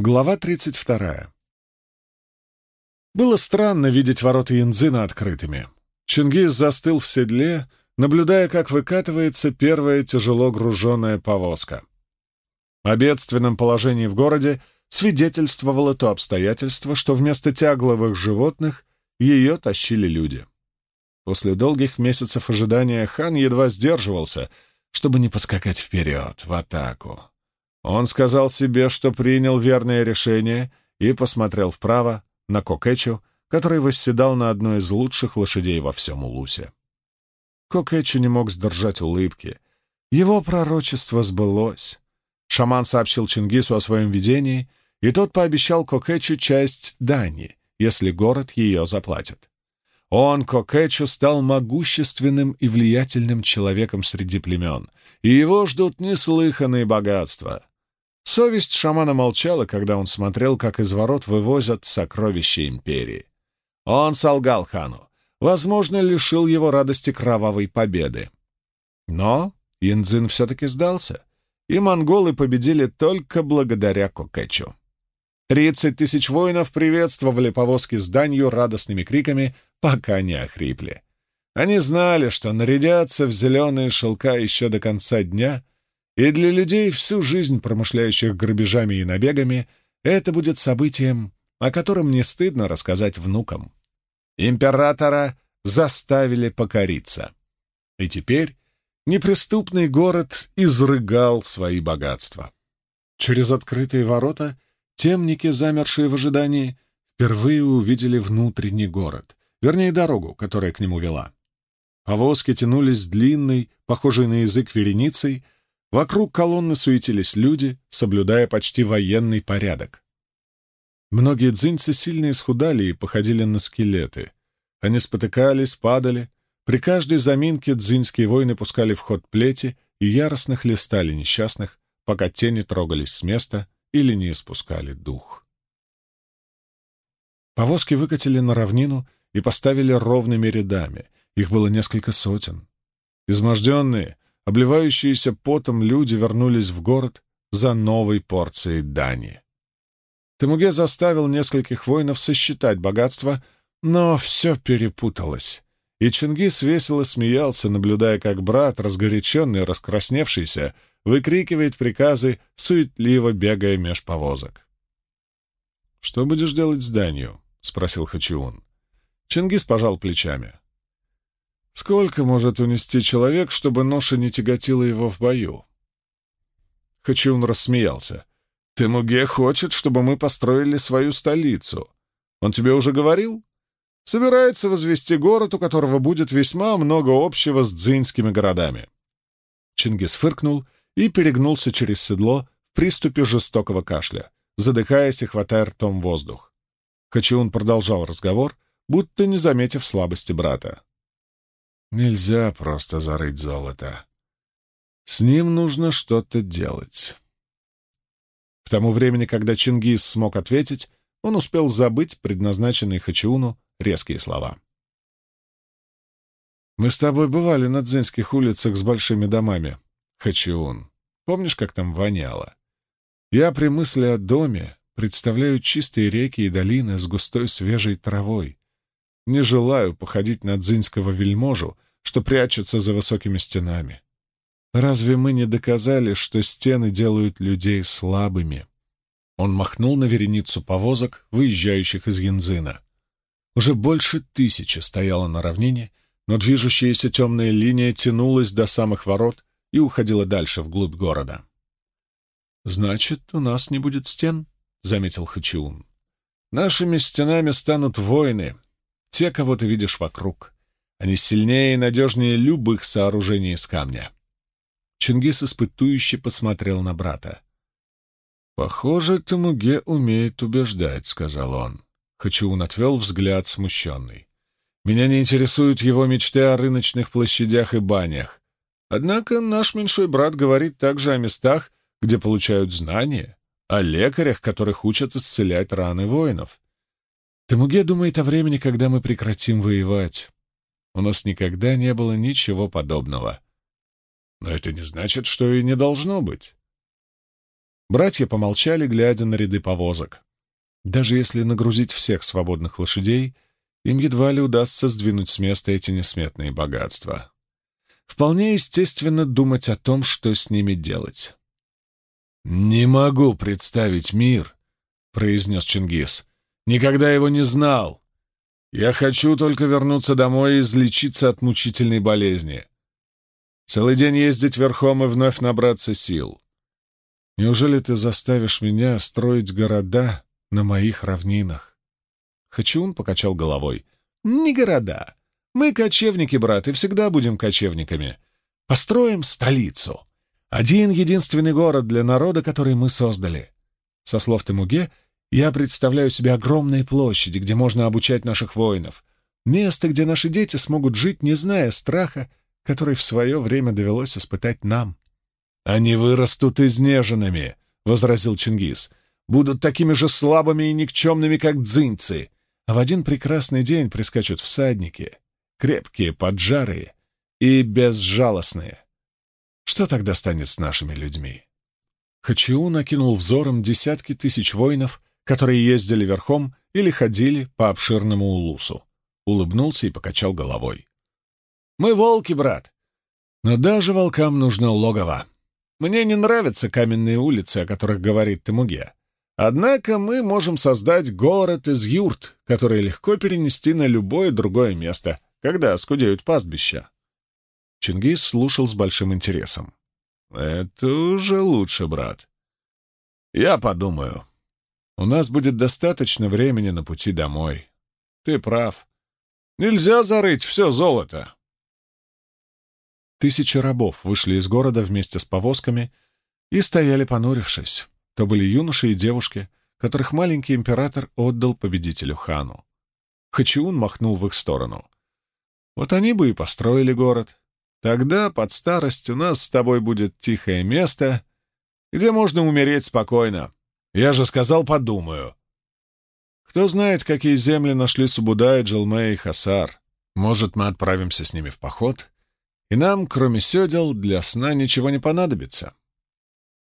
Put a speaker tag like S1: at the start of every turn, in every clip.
S1: Глава 32. Было странно видеть ворота Янзына открытыми. Чингис застыл в седле, наблюдая, как выкатывается первая тяжело груженная повозка. О бедственном положении в городе свидетельствовало то обстоятельство, что вместо тягловых животных ее тащили люди. После долгих месяцев ожидания хан едва сдерживался, чтобы не поскакать вперед, в атаку. Он сказал себе, что принял верное решение, и посмотрел вправо на Кокетчу, который восседал на одной из лучших лошадей во всем Улусе. Кокетчу не мог сдержать улыбки. Его пророчество сбылось. Шаман сообщил Чингису о своем видении, и тот пообещал Кокетчу часть дани, если город ее заплатит. Он, Кокетчу, стал могущественным и влиятельным человеком среди племен, и его ждут неслыханные богатства. Совесть шамана молчала, когда он смотрел, как из ворот вывозят сокровища империи. Он солгал хану, возможно, лишил его радости кровавой победы. Но Янцзин все-таки сдался, и монголы победили только благодаря Кокетчу. Тридцать тысяч воинов приветствовали повозки с данью радостными криками, пока не охрипли. Они знали, что нарядятся в зеленые шелка еще до конца дня — и для людей, всю жизнь промышляющих грабежами и набегами, это будет событием, о котором не стыдно рассказать внукам. Императора заставили покориться. И теперь неприступный город изрыгал свои богатства. Через открытые ворота темники, замершие в ожидании, впервые увидели внутренний город, вернее, дорогу, которая к нему вела. Повозки тянулись длинной, похожей на язык вереницей, Вокруг колонны суетились люди, соблюдая почти военный порядок. Многие дзиньцы сильно исхудали и походили на скелеты. Они спотыкались, падали. При каждой заминке дзиньские воины пускали в ход плети и яростно хлестали несчастных, пока те не трогались с места или не испускали дух. Повозки выкатили на равнину и поставили ровными рядами. Их было несколько сотен. Изможденные, Обливающиеся потом люди вернулись в город за новой порцией дани. Темуге заставил нескольких воинов сосчитать богатство, но все перепуталось. И Чингис весело смеялся, наблюдая, как брат, разгоряченный и раскрасневшийся, выкрикивает приказы, суетливо бегая меж повозок. «Что будешь делать с данью?» — спросил Хачиун. Чингис пожал плечами. Сколько может унести человек, чтобы ноша не тяготила его в бою? Хачиун рассмеялся. «Темуге хочет, чтобы мы построили свою столицу. Он тебе уже говорил? Собирается возвести город, у которого будет весьма много общего с дзиньскими городами». Чингис фыркнул и перегнулся через седло в приступе жестокого кашля, задыхаясь и хватая ртом воздух. Хачиун продолжал разговор, будто не заметив слабости брата. Нельзя просто зарыть золото. С ним нужно что-то делать. К тому времени, когда Чингис смог ответить, он успел забыть предназначенные Хачиуну резкие слова. «Мы с тобой бывали на дзинских улицах с большими домами, Хачиун. Помнишь, как там воняло? Я при мысли о доме представляю чистые реки и долины с густой свежей травой. Не желаю походить на дзинского вельможу, что прячется за высокими стенами. Разве мы не доказали, что стены делают людей слабыми? Он махнул на вереницу повозок, выезжающих из Янзына. Уже больше тысячи стояло на равнине, но движущаяся темная линия тянулась до самых ворот и уходила дальше, вглубь города. «Значит, у нас не будет стен?» — заметил Хачиун. «Нашими стенами станут воины, те, кого ты видишь вокруг. Они сильнее и надежнее любых сооружений из камня. Чингис испытующе посмотрел на брата. «Похоже, Тамуге умеет убеждать», — сказал он. Хачиун отвел взгляд смущенный. «Меня не интересуют его мечты о рыночных площадях и банях. Однако наш меньшой брат говорит также о местах, где получают знания, о лекарях, которых учат исцелять раны воинов. Тамуге думает о времени, когда мы прекратим воевать. У нас никогда не было ничего подобного. Но это не значит, что и не должно быть. Братья помолчали, глядя на ряды повозок. Даже если нагрузить всех свободных лошадей, им едва ли удастся сдвинуть с места эти несметные богатства. Вполне естественно думать о том, что с ними делать. «Не могу представить мир», — произнес Чингис. «Никогда его не знал. Я хочу только вернуться домой и излечиться от мучительной болезни. Целый день ездить верхом и вновь набраться сил. Неужели ты заставишь меня строить города на моих равнинах?» Хачун покачал головой. «Не города. Мы кочевники, брат, и всегда будем кочевниками. Построим столицу. Один единственный город для народа, который мы создали. Со слов Темуге, я представляю себе огромные площади, где можно обучать наших воинов. Место, где наши дети смогут жить, не зная страха, который в свое время довелось испытать нам. «Они вырастут изнеженными», — возразил Чингис. «Будут такими же слабыми и никчемными, как дзиньцы, а в один прекрасный день прискачут всадники, крепкие, поджарые и безжалостные. Что тогда станет с нашими людьми?» Хачиу накинул взором десятки тысяч воинов, которые ездили верхом или ходили по обширному улусу. Улыбнулся и покачал головой. «Мы волки, брат. Но даже волкам нужно логово. Мне не нравятся каменные улицы, о которых говорит Темуге. Однако мы можем создать город из юрт, который легко перенести на любое другое место, когда скудеют пастбища. Чингис слушал с большим интересом. «Это уже лучше, брат. Я подумаю. У нас будет достаточно времени на пути домой. Ты прав. Нельзя зарыть все золото. Тысячи рабов вышли из города вместе с повозками и стояли понурившись. То были юноши и девушки, которых маленький император отдал победителю хану. Хачиун махнул в их сторону. «Вот они бы и построили город. Тогда под старость у нас с тобой будет тихое место, где можно умереть спокойно. Я же сказал, подумаю». Кто знает, какие земли нашли Субудай, Джилме и Хасар. Может, мы отправимся с ними в поход и нам, кроме седел, для сна ничего не понадобится.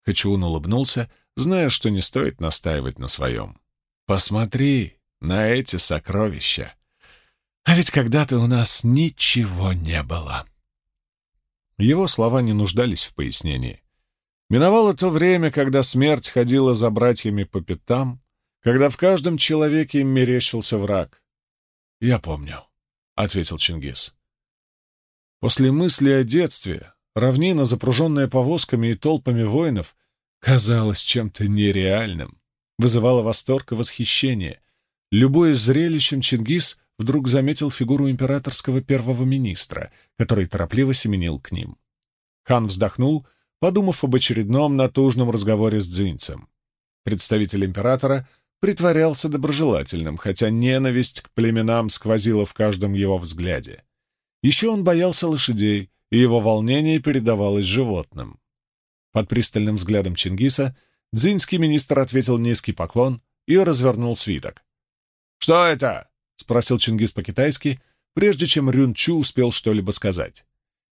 S1: Хачиун улыбнулся, зная, что не стоит настаивать на своем. «Посмотри на эти сокровища! А ведь когда-то у нас ничего не было!» Его слова не нуждались в пояснении. Миновало то время, когда смерть ходила за братьями по пятам, когда в каждом человеке им мерещился враг. «Я помню», — ответил Чингис. После мысли о детстве равнина, запруженная повозками и толпами воинов, казалась чем-то нереальным, вызывала восторг и восхищение. Любое зрелищем Чингис вдруг заметил фигуру императорского первого министра, который торопливо семенил к ним. Хан вздохнул, подумав об очередном натужном разговоре с дзинцем. Представитель императора притворялся доброжелательным, хотя ненависть к племенам сквозила в каждом его взгляде. Еще он боялся лошадей, и его волнение передавалось животным. Под пристальным взглядом Чингиса дзинский министр ответил низкий поклон и развернул свиток. «Что это?» — спросил Чингис по-китайски, прежде чем Рюн Чу успел что-либо сказать.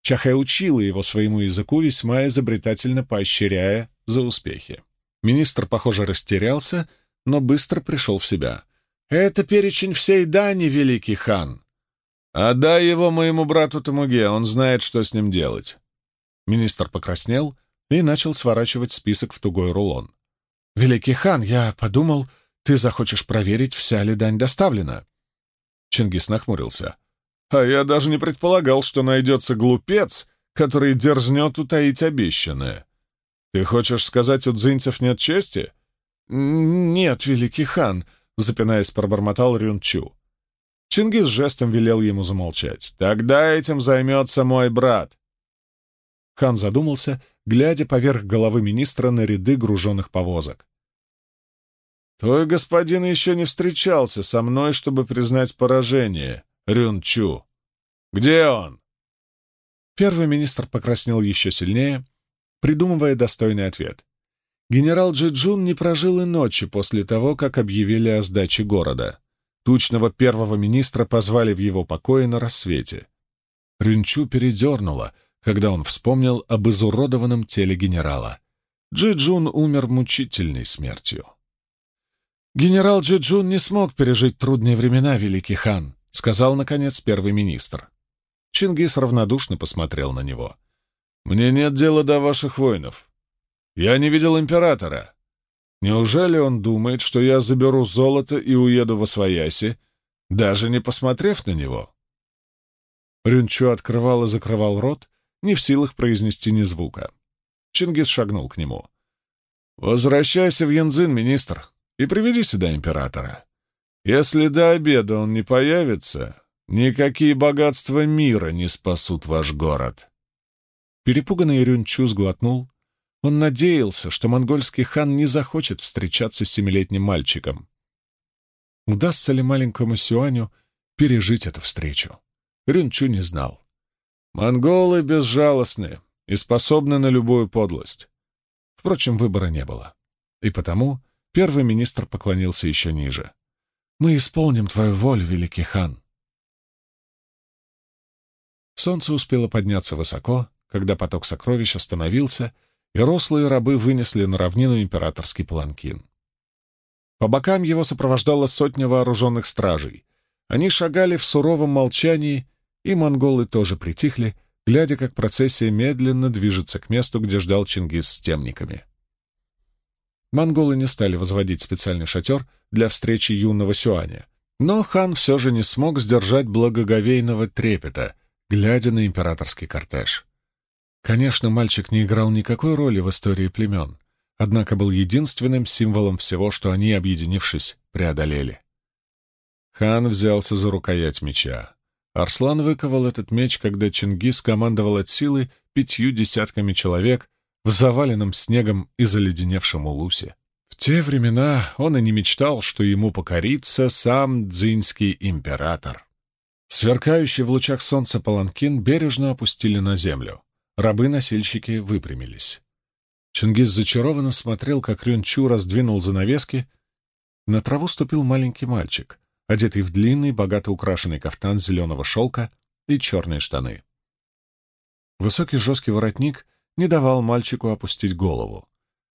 S1: Чахэ учила его своему языку, весьма изобретательно поощряя за успехи. Министр, похоже, растерялся, но быстро пришел в себя. «Это перечень всей дани, великий хан!» «Отдай его моему брату Тамуге, он знает, что с ним делать». Министр покраснел и начал сворачивать список в тугой рулон. «Великий хан, я подумал, ты захочешь проверить, вся ли дань доставлена». Чингис нахмурился. «А я даже не предполагал, что найдется глупец, который дерзнет утаить обещанное. Ты хочешь сказать, у дзинцев нет чести?» «Нет, великий хан», — запинаясь, пробормотал Рюнчу. Чингис жестом велел ему замолчать. «Тогда этим займется мой брат». Хан задумался, глядя поверх головы министра на ряды груженных повозок. «Твой господин еще не встречался со мной, чтобы признать поражение, Рюн Чу. Где он?» Первый министр покраснел еще сильнее, придумывая достойный ответ. Генерал Джиджун не прожил и ночи после того, как объявили о сдаче города. Тучного первого министра позвали в его покое на рассвете. Рюнчу передернуло, когда он вспомнил об изуродованном теле генерала. Джи-Джун умер мучительной смертью. «Генерал Джи-Джун не смог пережить трудные времена, великий хан», — сказал, наконец, первый министр. Чингис равнодушно посмотрел на него. «Мне нет дела до ваших воинов. Я не видел императора. Неужели он думает, что я заберу золото и уеду во свояси, даже не посмотрев на него?» Рюнчу открывал и закрывал рот, не в силах произнести ни звука. Чингис шагнул к нему. «Возвращайся в Янзин, министр, и приведи сюда императора. Если до обеда он не появится, никакие богатства мира не спасут ваш город». Перепуганный Рюнчу сглотнул. Он надеялся, что монгольский хан не захочет встречаться с семилетним мальчиком. Удастся ли маленькому Сюаню пережить эту встречу? Рюнчу не знал. Монголы безжалостны, и способны на любую подлость. Впрочем, выбора не было. И потому первый министр поклонился еще ниже. «Мы исполним твою волю, великий хан». Солнце успело подняться высоко, когда поток сокровищ остановился, и рослые рабы вынесли на равнину императорский паланкин. По бокам его сопровождала сотня вооруженных стражей. Они шагали в суровом молчании, и монголы тоже притихли, глядя, как процессия медленно движется к месту, где ждал Чингис с темниками. Монголы не стали возводить специальный шатер для встречи юного Сюаня, но хан все же не смог сдержать благоговейного трепета, глядя на императорский кортеж. Конечно, мальчик не играл никакой роли в истории племен, однако был единственным символом всего, что они, объединившись, преодолели. Хан взялся за рукоять меча. Арслан выковал этот меч, когда Чингис командовал от силы пятью десятками человек в заваленном снегом и заледеневшем улусе. В те времена он и не мечтал, что ему покорится сам дзинский император. Сверкающий в лучах солнца паланкин бережно опустили на землю. Рабы-носильщики выпрямились. Чингис зачарованно смотрел, как Рюнчу раздвинул занавески. На траву ступил маленький мальчик одетый в длинный, богато украшенный кафтан зеленого шелка и черные штаны. Высокий жесткий воротник не давал мальчику опустить голову.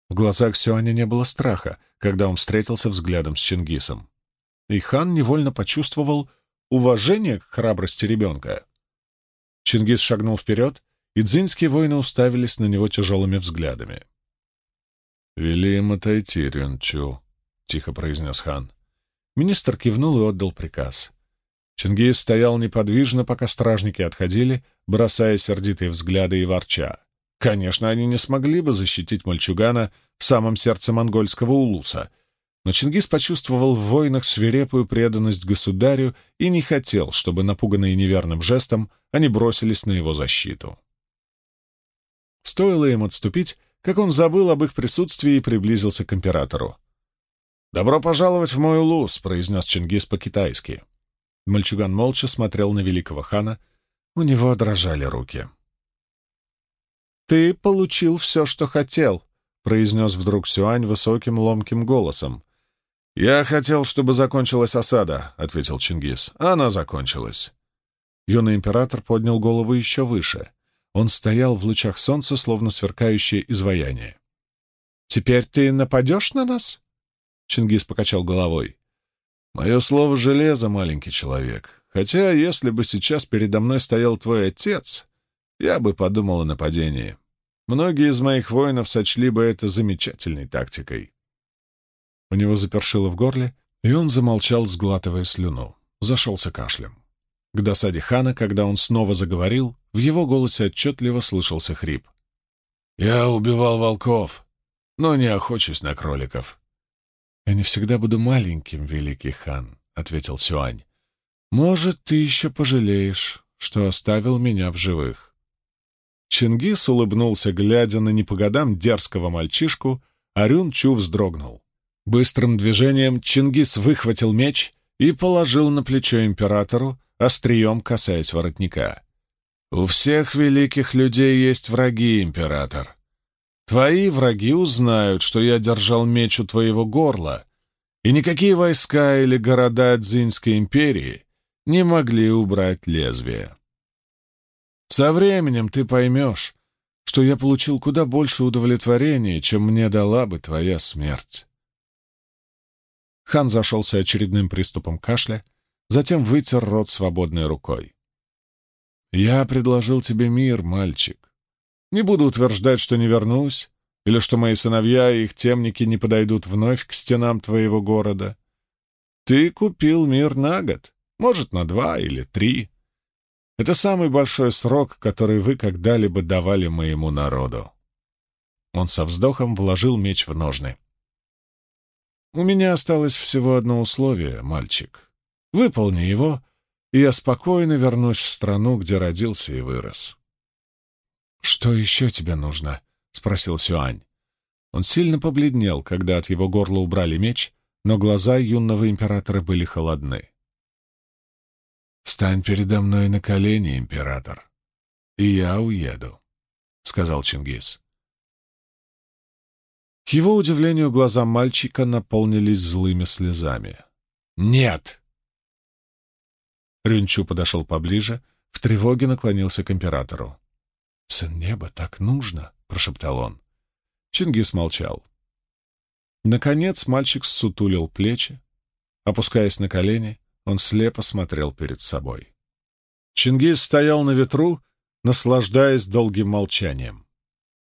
S1: В глазах Сюаня не было страха, когда он встретился взглядом с Чингисом. И хан невольно почувствовал уважение к храбрости ребенка. Чингис шагнул вперед, и дзинские воины уставились на него тяжелыми взглядами. «Вели им отойти, Рюнчу», — тихо произнес хан. Министр кивнул и отдал приказ. Чингис стоял неподвижно, пока стражники отходили, бросая сердитые взгляды и ворча. Конечно, они не смогли бы защитить мальчугана в самом сердце монгольского улуса, но Чингис почувствовал в войнах свирепую преданность государю и не хотел, чтобы, напуганные неверным жестом, они бросились на его защиту. Стоило им отступить, как он забыл об их присутствии и приблизился к императору. «Добро пожаловать в мой улус», — произнес Чингис по-китайски. Мальчуган молча смотрел на великого хана. У него дрожали руки. «Ты получил все, что хотел», — произнес вдруг Сюань высоким ломким голосом. «Я хотел, чтобы закончилась осада», — ответил Чингис. «Она закончилась». Юный император поднял голову еще выше. Он стоял в лучах солнца, словно сверкающее изваяние. «Теперь ты нападешь на нас?» Чингис покачал головой. «Мое слово — железо, маленький человек. Хотя, если бы сейчас передо мной стоял твой отец, я бы подумал о нападении. Многие из моих воинов сочли бы это замечательной тактикой». У него запершило в горле, и он замолчал, сглатывая слюну. Зашелся кашлем. К досаде хана, когда он снова заговорил, в его голосе отчетливо слышался хрип. «Я убивал волков, но не охочусь на кроликов. «Я не всегда буду маленьким, великий хан», — ответил Сюань. «Может, ты еще пожалеешь, что оставил меня в живых». Чингис улыбнулся, глядя на не по годам дерзкого мальчишку, а Рюн Чу вздрогнул. Быстрым движением Чингис выхватил меч и положил на плечо императору, острием касаясь воротника. «У всех великих людей есть враги, император. Твои враги узнают, что я держал меч у твоего горла, и никакие войска или города Дзинской империи не могли убрать лезвие. Со временем ты поймешь, что я получил куда больше удовлетворения, чем мне дала бы твоя смерть. Хан зашелся очередным приступом кашля, затем вытер рот свободной рукой. «Я предложил тебе мир, мальчик. Не буду утверждать, что не вернусь, или что мои сыновья и их темники не подойдут вновь к стенам твоего города. Ты купил мир на год, может, на два или три. Это самый большой срок, который вы когда-либо давали моему народу. Он со вздохом вложил меч в ножны. «У меня осталось всего одно условие, мальчик. Выполни его, и я спокойно вернусь в страну, где родился и вырос». «Что еще тебе нужно?» — спросил Сюань. Он сильно побледнел, когда от его горла убрали меч, но глаза юного императора были холодны. «Встань передо мной на колени, император, и я уеду», — сказал Чингис. К его удивлению, глаза мальчика наполнились злыми слезами. «Нет!» Рюнчу подошел поближе, в тревоге наклонился к императору. «Сын неба, так нужно!» — прошептал он. Чингис молчал. Наконец мальчик ссутулил плечи. Опускаясь на колени, он слепо смотрел перед собой. Чингис стоял на ветру, наслаждаясь долгим молчанием.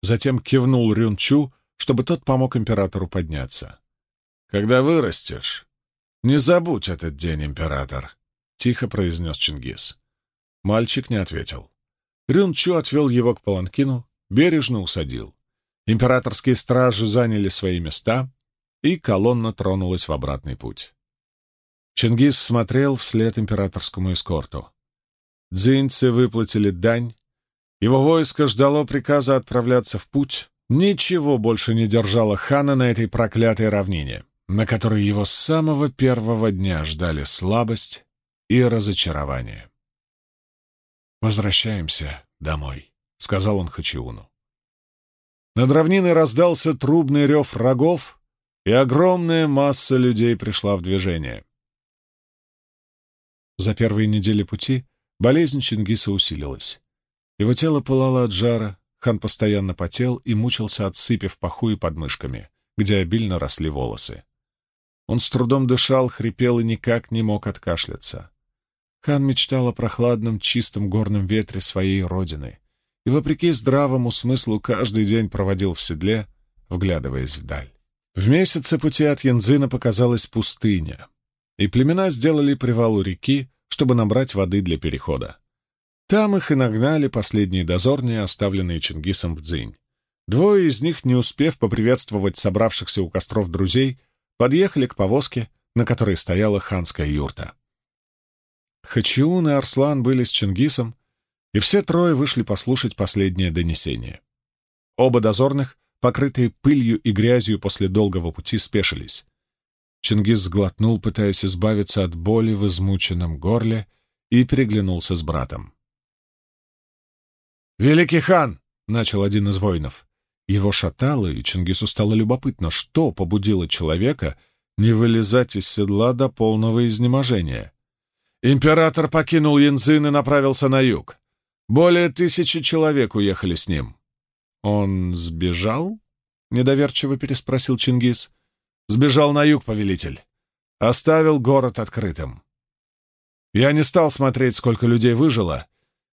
S1: Затем кивнул Рюнчу, чтобы тот помог императору подняться. «Когда вырастешь, не забудь этот день, император», — тихо произнес Чингис. Мальчик не ответил. Рюнчу отвел его к паланкину, бережно усадил. Императорские стражи заняли свои места, и колонна тронулась в обратный путь. Чингис смотрел вслед императорскому эскорту. Дзиньцы выплатили дань. Его войско ждало приказа отправляться в путь. Ничего больше не держало хана на этой проклятой равнине, на которой его с самого первого дня ждали слабость и разочарование. «Возвращаемся домой», — сказал он Хачиуну. Над равниной раздался трубный рев рогов, и огромная масса людей пришла в движение. За первые недели пути болезнь Чингиса усилилась. Его тело пылало от жара, хан постоянно потел и мучился от сыпи в паху и подмышками, где обильно росли волосы. Он с трудом дышал, хрипел и никак не мог откашляться. Хан мечтал о прохладном, чистом горном ветре своей родины и, вопреки здравому смыслу, каждый день проводил в седле, вглядываясь вдаль. В месяце пути от Янзына показалась пустыня, и племена сделали привал у реки, чтобы набрать воды для перехода. Там их и нагнали последние дозорные, оставленные Чингисом в Дзинь. Двое из них, не успев поприветствовать собравшихся у костров друзей, подъехали к повозке, на которой стояла ханская юрта. Хачиун и Арслан были с Чингисом, и все трое вышли послушать последнее донесение. Оба дозорных, покрытые пылью и грязью после долгого пути, спешились. Чингис сглотнул, пытаясь избавиться от боли в измученном горле, и переглянулся с братом. «Великий хан!» — начал один из воинов. Его шатало, и Чингису стало любопытно, что побудило человека не вылезать из седла до полного изнеможения. Император покинул Янзын и направился на юг. Более тысячи человек уехали с ним. «Он сбежал?» — недоверчиво переспросил Чингис. Сбежал на юг, повелитель. Оставил город открытым. Я не стал смотреть, сколько людей выжило.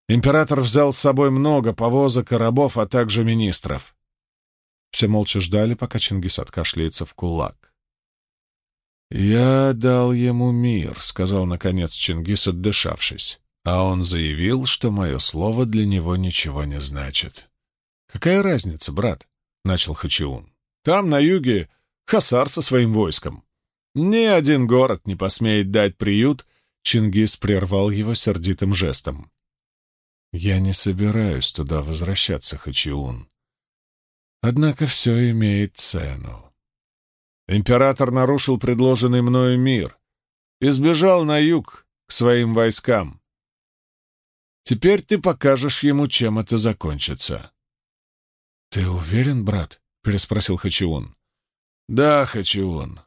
S1: Император взял с собой много повозок и рабов, а также министров. Все молча ждали, пока Чингис откашляется в кулак. «Я дал ему мир», — сказал, наконец, Чингис, отдышавшись. А он заявил, что мое слово для него ничего не значит. «Какая разница, брат?» — начал Хачиун. «Там, на юге, Хасар со своим войском. Ни один город не посмеет дать приют, Чингис прервал его сердитым жестом. «Я не собираюсь туда возвращаться, Хачиун. Однако все имеет цену. Император нарушил предложенный мною мир и сбежал на юг к своим войскам. Теперь ты покажешь ему, чем это закончится». «Ты уверен, брат?» — переспросил Хачиун. «Да, Хачиун.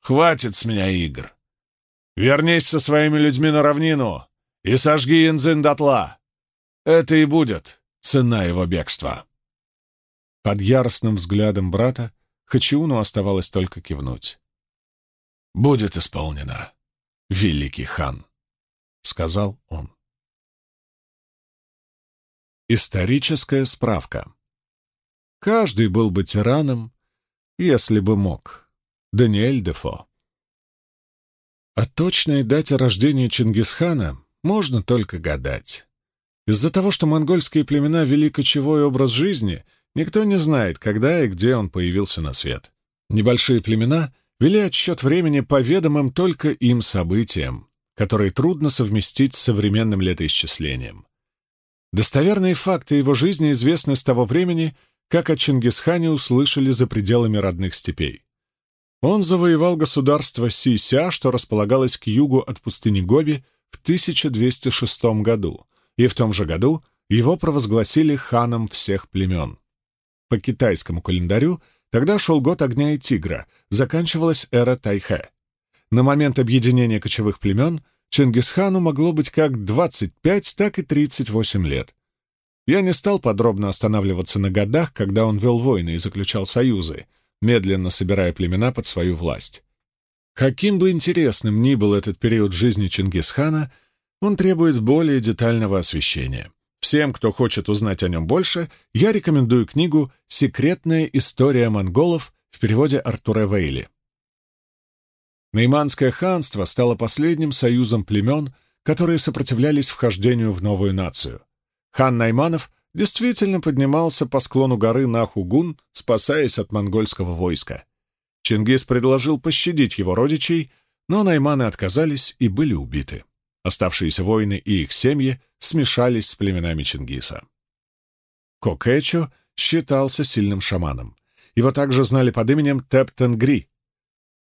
S1: Хватит с меня игр. Вернись со своими людьми на равнину и сожги Янзын дотла. Это и будет цена его бегства». Под яростным взглядом брата Хачиуну оставалось только кивнуть. «Будет исполнено, великий хан», — сказал он. Историческая справка. Каждый был бы тираном, если бы мог. Даниэль Дефо. О точной дате рождения Чингисхана можно только гадать. Из-за того, что монгольские племена вели кочевой образ жизни, никто не знает, когда и где он появился на свет. Небольшие племена вели отсчет времени по ведомым только им событиям, которые трудно совместить с современным летоисчислением. Достоверные факты его жизни известны с того времени, как о Чингисхане услышали за пределами родных степей. Он завоевал государство Сися, что располагалось к югу от пустыни Гоби, в 1206 году, и в том же году его провозгласили ханом всех племен. По китайскому календарю тогда шел год огня и тигра, заканчивалась эра Тайхэ. На момент объединения кочевых племен Чингисхану могло быть как 25, так и 38 лет. Я не стал подробно останавливаться на годах, когда он вел войны и заключал союзы, медленно собирая племена под свою власть. Каким бы интересным ни был этот период жизни Чингисхана, он требует более детального освещения. Всем, кто хочет узнать о нем больше, я рекомендую книгу «Секретная история монголов» в переводе Артура Вейли. Найманское ханство стало последним союзом племен, которые сопротивлялись вхождению в новую нацию. Хан Найманов действительно поднимался по склону горы Нахугун, спасаясь от монгольского войска. Чингис предложил пощадить его родичей, но найманы отказались и были убиты. Оставшиеся воины и их семьи смешались с племенами Чингиса. Кокэчо считался сильным шаманом. Его также знали под именем Тептенгри.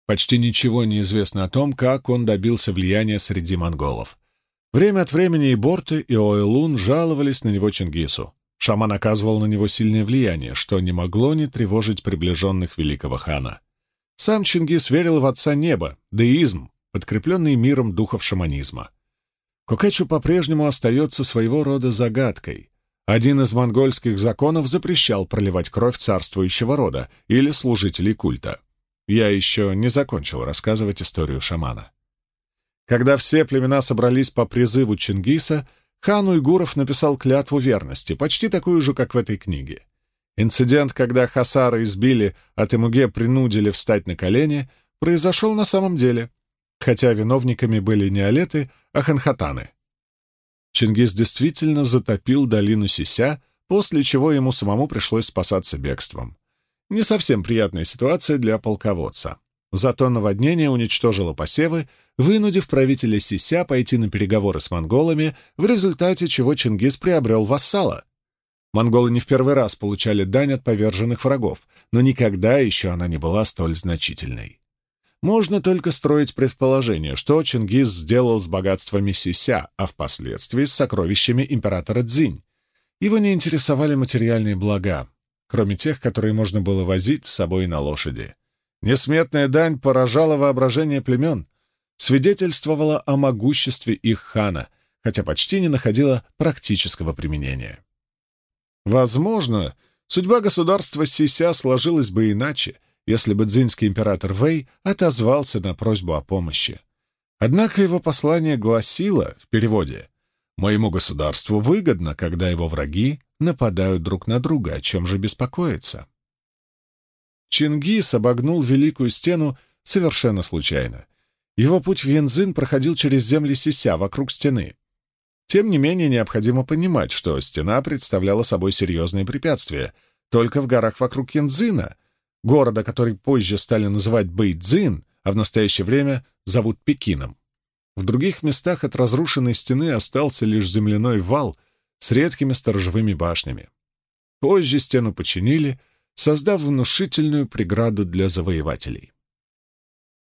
S1: Почти ничего не известно о том, как он добился влияния среди монголов. Время от времени и Борты, и Ойлун жаловались на него Чингису. Шаман оказывал на него сильное влияние, что не могло не тревожить приближенных великого хана. Сам Чингис верил в отца неба, деизм, подкрепленный миром духов шаманизма. Кокетчу по-прежнему остается своего рода загадкой. Один из монгольских законов запрещал проливать кровь царствующего рода или служителей культа. Я еще не закончил рассказывать историю шамана. Когда все племена собрались по призыву Чингиса, хан Уйгуров написал клятву верности, почти такую же, как в этой книге. Инцидент, когда Хасара избили, а Темуге принудили встать на колени, произошел на самом деле, хотя виновниками были не Алеты, а Ханхатаны. Чингис действительно затопил долину Сися, после чего ему самому пришлось спасаться бегством. Не совсем приятная ситуация для полководца. Зато наводнение уничтожило посевы, вынудив правителя Сися пойти на переговоры с монголами, в результате чего Чингис приобрел вассала. Монголы не в первый раз получали дань от поверженных врагов, но никогда еще она не была столь значительной. Можно только строить предположение, что Чингис сделал с богатствами Сися, а впоследствии с сокровищами императора Цзинь. Его не интересовали материальные блага, кроме тех, которые можно было возить с собой на лошади. Несметная дань поражала воображение племен, свидетельствовала о могуществе их хана, хотя почти не находила практического применения. Возможно, судьба государства Сися сложилась бы иначе, если бы дзинский император Вэй отозвался на просьбу о помощи. Однако его послание гласило, в переводе, «Моему государству выгодно, когда его враги нападают друг на друга, о чем же беспокоиться?» Чингис обогнул Великую Стену совершенно случайно. Его путь в Янзин проходил через земли Сися вокруг стены. Тем не менее, необходимо понимать, что стена представляла собой серьезные препятствия. Только в горах вокруг Янзина, города, который позже стали называть Бэйдзин, а в настоящее время зовут Пекином. В других местах от разрушенной стены остался лишь земляной вал с редкими сторожевыми башнями. Позже стену починили, создав внушительную преграду для завоевателей.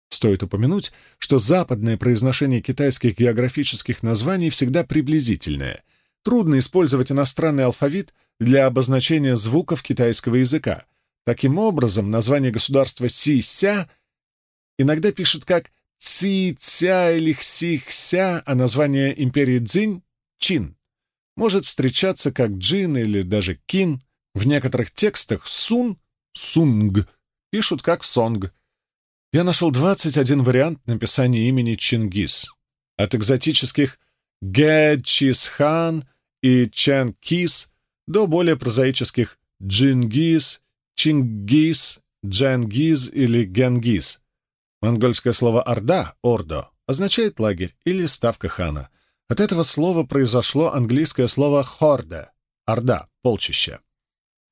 S1: Стоит упомянуть, что западное произношение китайских географических названий всегда приблизительное. Трудно использовать иностранный алфавит для обозначения звуков китайского языка. Таким образом, название государства Си-Ся иногда пишут как Ци-Ця или Хси-Хся, а название империи Цзинь — Чин. Может встречаться как Джин или даже Кин — В некоторых текстах «сун» — «сунг» пишут как «сонг». Я нашел 21 вариант написания имени Чингис. От экзотических Геджисхан и Ченкис до более прозаических Джингис, Чингис, Джангиз или Генгиз. Монгольское слово «орда» — «ордо» означает лагерь или ставка хана. От этого слова произошло английское слово «хорда» — «орда», «полчище».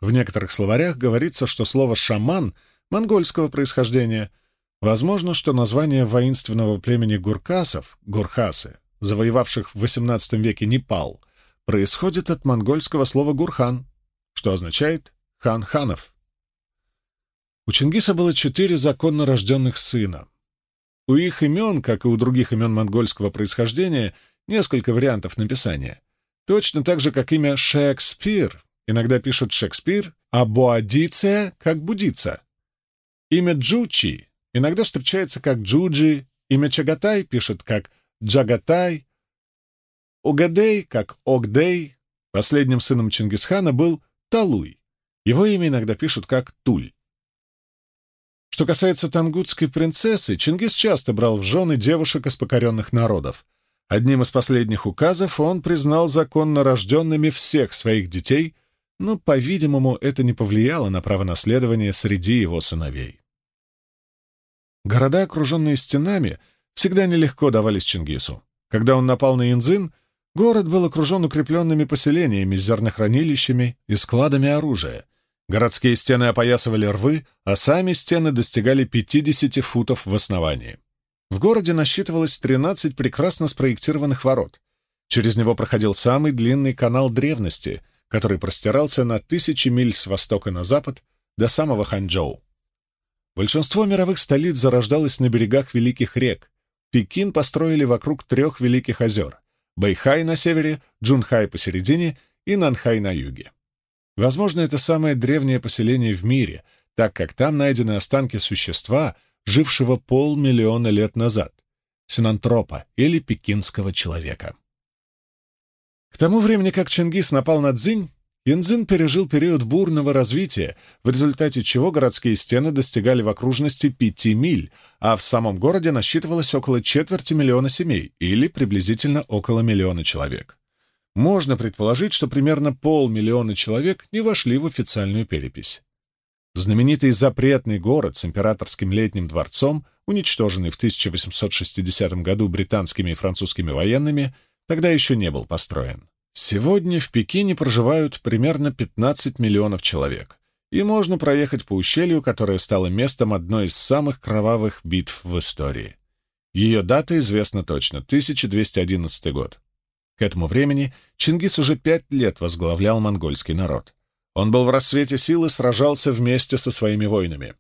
S1: В некоторых словарях говорится, что слово «шаман» монгольского происхождения. Возможно, что название воинственного племени гуркасов, гурхасы, завоевавших в XVIII веке Непал, происходит от монгольского слова «гурхан», что означает «хан ханов». У Чингиса было четыре законно рожденных сына. У их имен, как и у других имен монгольского происхождения, несколько вариантов написания. Точно так же, как имя Шекспир, иногда пишут Шекспир, а Боадиция — как Будица. Имя Джучи иногда встречается как Джуджи, имя Чагатай пишут как Джагатай, Угадей как Огдей. Последним сыном Чингисхана был Талуй. Его имя иногда пишут как Туль. Что касается тангутской принцессы, Чингис часто брал в жены девушек из покоренных народов. Одним из последних указов он признал законно рожденными всех своих детей, но, по-видимому, это не повлияло на право наследования среди его сыновей. Города, окруженные стенами, всегда нелегко давались Чингису. Когда он напал на Янзын, город был окружен укрепленными поселениями зернохранилищами и складами оружия. Городские стены опоясывали рвы, а сами стены достигали 50 футов в основании. В городе насчитывалось 13 прекрасно спроектированных ворот. Через него проходил самый длинный канал древности, который простирался на тысячи миль с востока на запад до самого Ханчжоу. Большинство мировых столиц зарождалось на берегах великих рек. Пекин построили вокруг трех великих озер — Бэйхай на севере, Чжунхай посередине и Нанхай на юге. Возможно, это самое древнее поселение в мире, так как там найдены останки существа, жившего полмиллиона лет назад — синантропа или пекинского человека. К тому времени, как Чингис напал на Цзинь, Янцзин пережил период бурного развития, в результате чего городские стены достигали в окружности пяти миль, а в самом городе насчитывалось около четверти миллиона семей, или приблизительно около миллиона человек. Можно предположить, что примерно полмиллиона человек не вошли в официальную перепись. Знаменитый запретный город с императорским летним дворцом, уничтоженный в 1860 году британскими и французскими военными, тогда еще не был построен. Сегодня в Пекине проживают примерно 15 миллионов человек, и можно проехать по ущелью, которое стало местом одной из самых кровавых битв в истории. Ее дата известна точно — 1211 год. К этому времени Чингис уже пять лет возглавлял монгольский народ. Он был в рассвете силы, сражался вместе со своими воинами.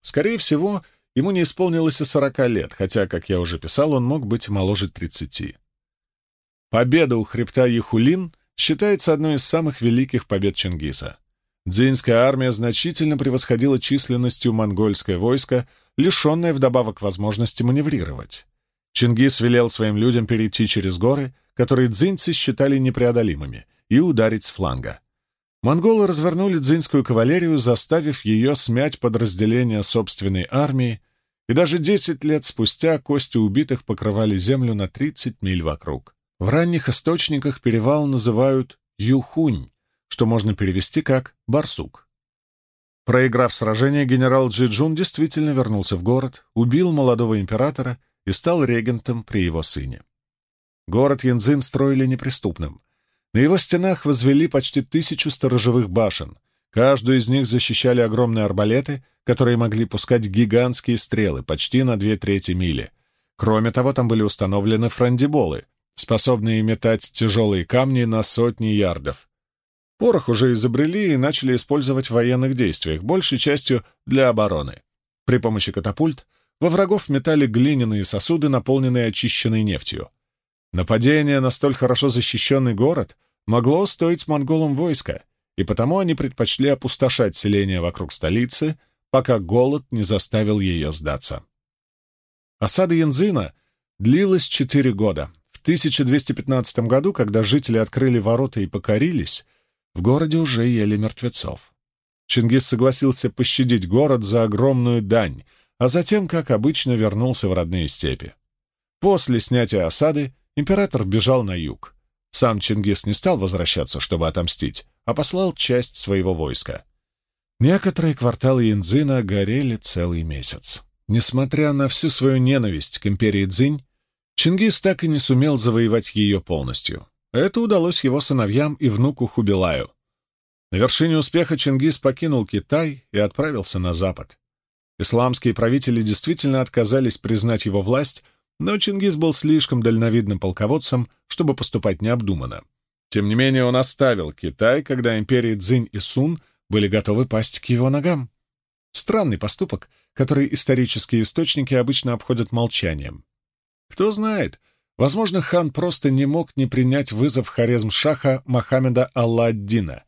S1: Скорее всего, ему не исполнилось и сорока лет, хотя, как я уже писал, он мог быть моложе тридцати. Победа у хребта Яхулин считается одной из самых великих побед Чингиса. Дзинская армия значительно превосходила численностью монгольское войско, лишенное вдобавок возможности маневрировать. Чингис велел своим людям перейти через горы, которые дзинцы считали непреодолимыми, и ударить с фланга. Монголы развернули дзинскую кавалерию, заставив ее смять подразделения собственной армии, и даже десять лет спустя кости убитых покрывали землю на 30 миль вокруг. В ранних источниках перевал называют Юхунь, что можно перевести как «барсук». Проиграв сражение, генерал Джиджун действительно вернулся в город, убил молодого императора и стал регентом при его сыне. Город Янзин строили неприступным. На его стенах возвели почти тысячу сторожевых башен. Каждую из них защищали огромные арбалеты, которые могли пускать гигантские стрелы почти на две трети мили. Кроме того, там были установлены франдиболы, способные метать тяжелые камни на сотни ярдов. Порох уже изобрели и начали использовать в военных действиях, большей частью для обороны. При помощи катапульт во врагов метали глиняные сосуды, наполненные очищенной нефтью. Нападение на столь хорошо защищенный город могло стоить монголам войска, и потому они предпочли опустошать селение вокруг столицы, пока голод не заставил ее сдаться. Осада Янзина длилась четыре года, 1215 году, когда жители открыли ворота и покорились, в городе уже ели мертвецов. Чингис согласился пощадить город за огромную дань, а затем, как обычно, вернулся в родные степи. После снятия осады император бежал на юг. Сам Чингис не стал возвращаться, чтобы отомстить, а послал часть своего войска. Некоторые кварталы Янзына горели целый месяц. Несмотря на всю свою ненависть к империи Цзинь, Чингис так и не сумел завоевать ее полностью. Это удалось его сыновьям и внуку Хубилаю. На вершине успеха Чингис покинул Китай и отправился на запад. Исламские правители действительно отказались признать его власть, но Чингис был слишком дальновидным полководцем, чтобы поступать необдуманно. Тем не менее, он оставил Китай, когда империи Цзинь и Сун были готовы пасть к его ногам. Странный поступок, который исторические источники обычно обходят молчанием. Кто знает, возможно, хан просто не мог не принять вызов харизм-шаха Мохаммеда Алладдина.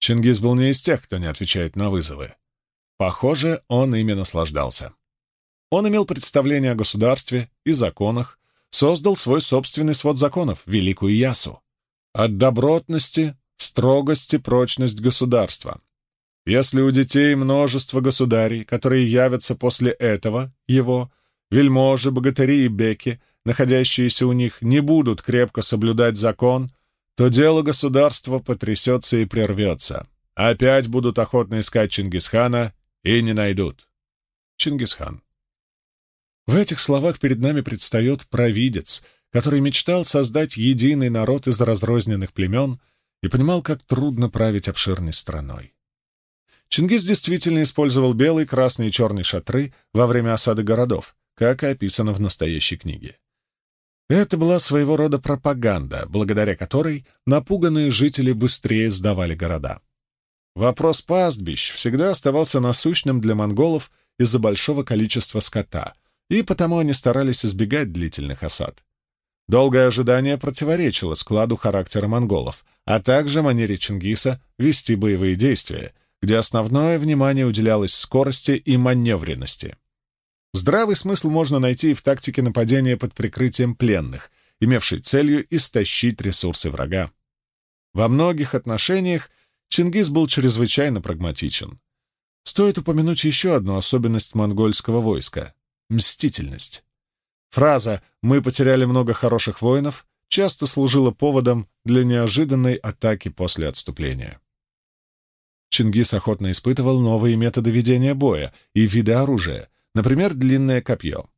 S1: Чингис был не из тех, кто не отвечает на вызовы. Похоже, он ими наслаждался. Он имел представление о государстве и законах, создал свой собственный свод законов, Великую Ясу. От добротности, строгости, прочность государства. Если у детей множество государей, которые явятся после этого, его, вельможи, богатыри и беки, находящиеся у них, не будут крепко соблюдать закон, то дело государства потрясется и прервется. Опять будут охотно искать Чингисхана и не найдут. Чингисхан. В этих словах перед нами предстает провидец, который мечтал создать единый народ из разрозненных племен и понимал, как трудно править обширной страной. Чингис действительно использовал белый, красный и черный шатры во время осады городов, как описано в настоящей книге. Это была своего рода пропаганда, благодаря которой напуганные жители быстрее сдавали города. Вопрос пастбищ всегда оставался насущным для монголов из-за большого количества скота — и потому они старались избегать длительных осад. Долгое ожидание противоречило складу характера монголов, а также манере Чингиса вести боевые действия, где основное внимание уделялось скорости и маневренности. Здравый смысл можно найти и в тактике нападения под прикрытием пленных, имевшей целью истощить ресурсы врага. Во многих отношениях Чингис был чрезвычайно прагматичен. Стоит упомянуть еще одну особенность монгольского войска мстительность. Фраза «мы потеряли много хороших воинов» часто служила поводом для неожиданной атаки после отступления. Чингис охотно испытывал новые методы ведения боя и виды оружия, например, длинное копье.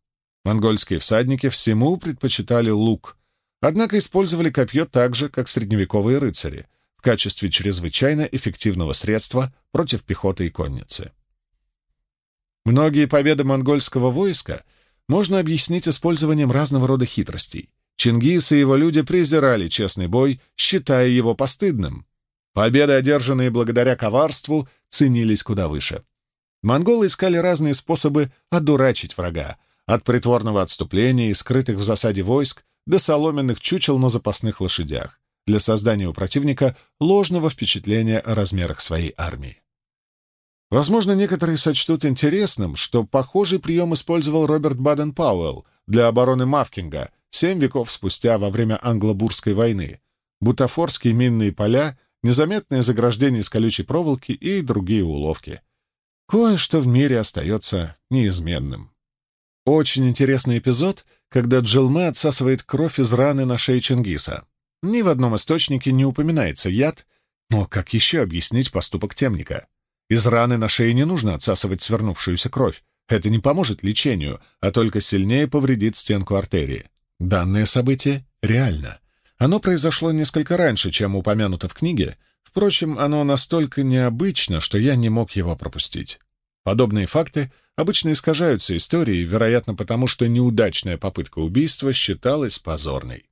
S1: Монгольские всадники всему предпочитали лук, однако использовали копье так же, как средневековые рыцари, в качестве чрезвычайно эффективного средства против пехоты и конницы. Многие победы монгольского войска можно объяснить использованием разного рода хитростей. Чингис и его люди презирали честный бой, считая его постыдным. Победы, одержанные благодаря коварству, ценились куда выше. Монголы искали разные способы одурачить врага, от притворного отступления и скрытых в засаде войск до соломенных чучел на запасных лошадях, для создания у противника ложного впечатления о размерах своей армии. Возможно, некоторые сочтут интересным, что похожий прием использовал Роберт Баден-Пауэлл для обороны Мавкинга семь веков спустя во время Англобурской войны, бутафорские минные поля, незаметные заграждения из колючей проволоки и другие уловки. Кое-что в мире остается неизменным. Очень интересный эпизод, когда Джилме отсасывает кровь из раны на шее Чингиса. Ни в одном источнике не упоминается яд, но как еще объяснить поступок темника? Из раны на шее не нужно отсасывать свернувшуюся кровь. Это не поможет лечению, а только сильнее повредит стенку артерии. Данное событие реально. Оно произошло несколько раньше, чем упомянуто в книге. Впрочем, оно настолько необычно, что я не мог его пропустить. Подобные факты обычно искажаются историей, вероятно, потому что неудачная попытка убийства считалась позорной.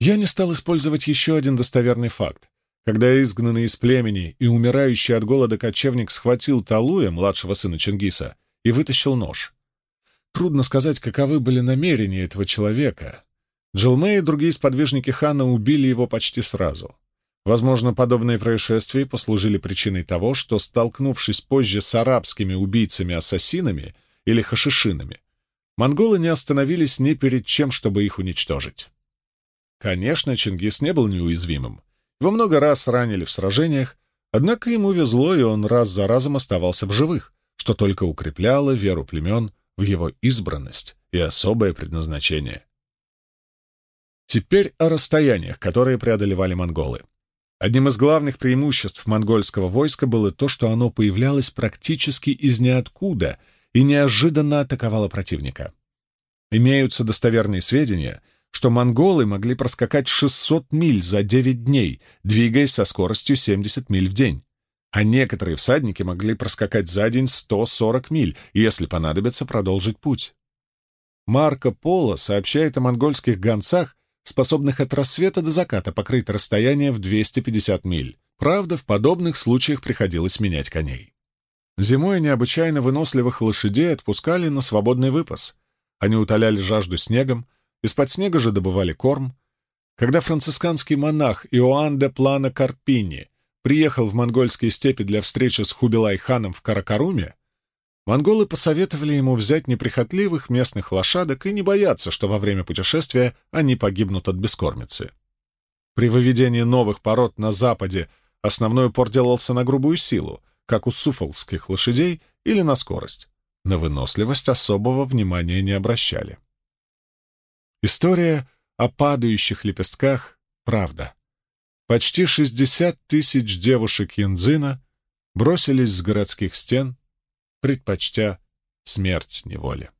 S1: Я не стал использовать еще один достоверный факт. Когда изгнанный из племени и умирающий от голода кочевник схватил Талуя, младшего сына Чингиса, и вытащил нож. Трудно сказать, каковы были намерения этого человека. Джилме и другие сподвижники хана убили его почти сразу. Возможно, подобные происшествия послужили причиной того, что, столкнувшись позже с арабскими убийцами-ассасинами или хашишинами, монголы не остановились ни перед чем, чтобы их уничтожить. Конечно, Чингис не был неуязвимым. Его много раз ранили в сражениях, однако ему везло, и он раз за разом оставался в живых, что только укрепляло веру племен в его избранность и особое предназначение. Теперь о расстояниях, которые преодолевали монголы. Одним из главных преимуществ монгольского войска было то, что оно появлялось практически из ниоткуда и неожиданно атаковало противника. Имеются достоверные сведения, что монголы могли проскакать 600 миль за 9 дней, двигаясь со скоростью 70 миль в день. А некоторые всадники могли проскакать за день 140 миль, если понадобится продолжить путь. Марко Поло сообщает о монгольских гонцах, способных от рассвета до заката покрыть расстояние в 250 миль. Правда, в подобных случаях приходилось менять коней. Зимой необычайно выносливых лошадей отпускали на свободный выпас. Они утоляли жажду снегом, из-под снега же добывали корм. Когда францисканский монах Иоанн де Плана Карпини приехал в монгольские степи для встречи с Хубилай-ханом в Каракаруме, Монголы посоветовали ему взять неприхотливых местных лошадок и не бояться, что во время путешествия они погибнут от бескормицы. При выведении новых пород на Западе основной упор делался на грубую силу, как у суфолских лошадей, или на скорость. На выносливость особого внимания не обращали. История о падающих лепестках — правда. Почти 60 тысяч девушек Янзына бросились с городских стен — предпочтя смерть неволе.